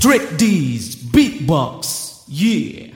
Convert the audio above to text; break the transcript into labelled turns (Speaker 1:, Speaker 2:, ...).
Speaker 1: Trick D's Beatbox, yeah.